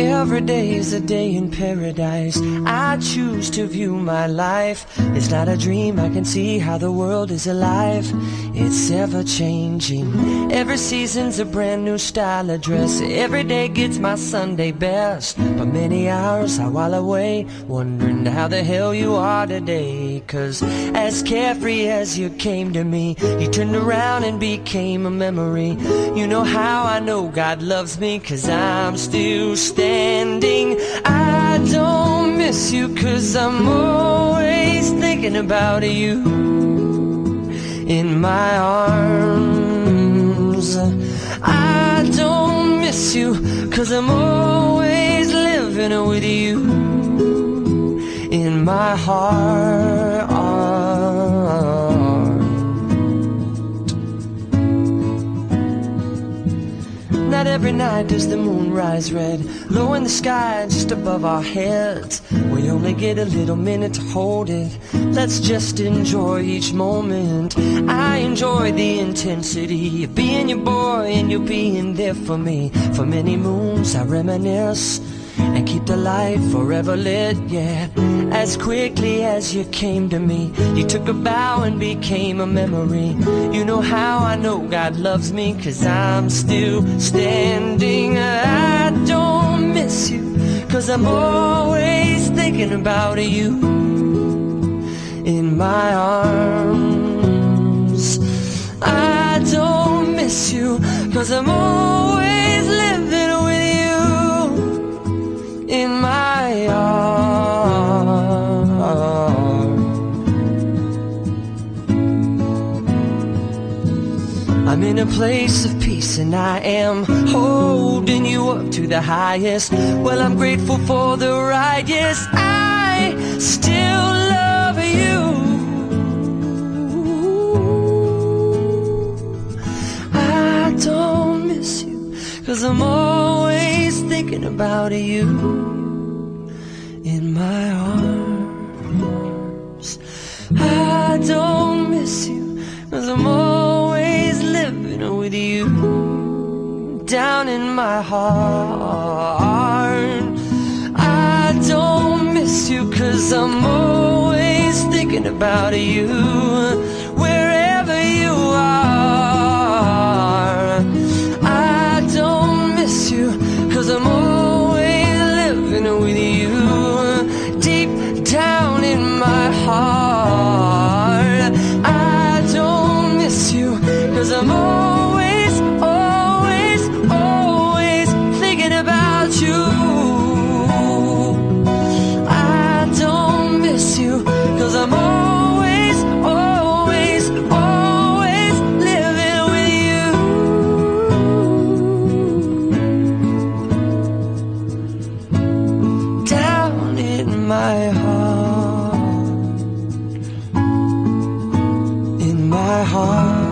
Yeah. Every day is a day in paradise. I choose to view my life. It's not a dream, I can see how the world is alive. It's ever changing. Every season's a brand new style of dress. Every day gets my Sunday best. But many hours I while away, wondering how the hell you are today. Cause as carefree as you came to me, you turned around and became a memory. You know how I know God loves me, cause I'm still standing. I don't miss you, cause I'm always thinking about you in my arms. I don't miss you, cause I'm always living with you in my heart. Every night does the moon rise red, low in the sky just above our heads. We only get a little minute to hold it. Let's just enjoy each moment. I enjoy the intensity of being your boy and you being there for me. For many moons I reminisce and keep the light forever lit, yeah. As quickly as you came to me, you took a bow and became a memory. You know how I know God loves me, cause I'm still standing. I don't miss you, cause I'm always thinking about you in my arms. I don't miss you, cause I'm always in a place of peace and I am holding you up to the highest. Well, I'm grateful for the ride. Yes, I still love you. I don't miss you, cause I'm always thinking about you in my arms. Down in my heart. I don't miss you, cause I'm always thinking about you wherever you are. I don't miss you, cause I'm always living with you deep down in my heart. I don't miss you, cause I'm always, my heart, in my heart.